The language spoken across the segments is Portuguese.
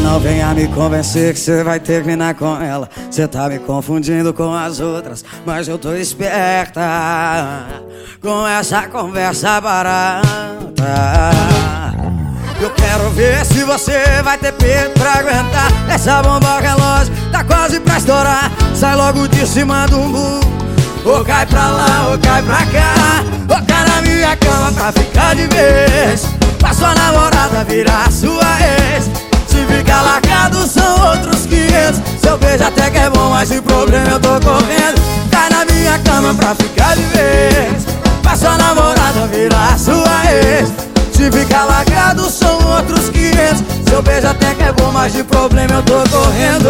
não venha me convencer que você vai terminar com ela. Você tá me confundindo com as outras, mas eu tô esperta com essa conversa barata. Eu quero ver se você vai ter peito pra aguentar Essa bomba relógio. Tá quase pra estourar. Sai logo de cima do muro Ou cai pra lá, ou cai pra cá. Ou cai na minha cama pra ficar de vez. Pra sua namorada virar o problema eu tô correndo. Cai na minha cama pra ficar de vez. Pra sua namorada virar sua ex. Se ficar lagado são outros 500 Seu beijo até que é bom, mas de problema eu tô correndo.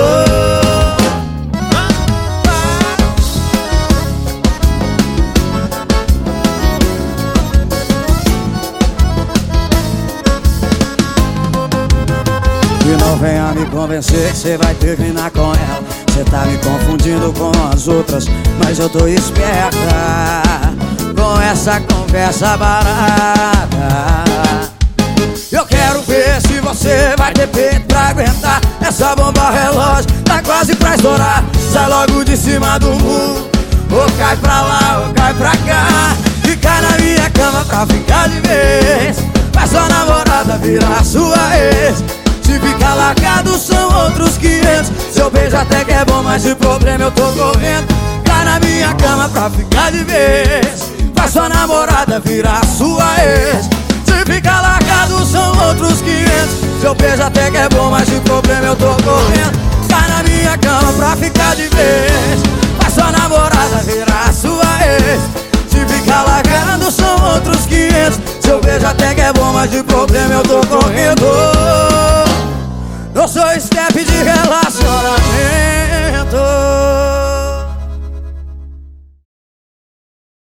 E não venha me convencer que você vai terminar com ela Você tá me confundindo com as outras Mas eu tô esperta com essa conversa barata. Eu quero ver se você vai ter peito pra aguentar Essa bomba relógio tá quase pra estourar. Sai logo de cima do muro Ou cai pra lá ou cai pra cá. Cai na minha cama pra ficar de vez Faz sua namorada virar sua ex. Se ficar largado outros 500 Seu beijo até que é bom, mas de problema eu tô correndo. Cai na minha cama pra ficar de vez Faz sua namorada virar sua ex. Se ficar largado são outros 500 Seu beijo até que é bom, mas de problema eu tô correndo. Cai na minha cama pra ficar de vez Faz sua namorada virar sua ex. Se ficar largado são outros 500 Seu beijo até que é bom, mas de problema eu tô correndo. Não sou step de relacionamento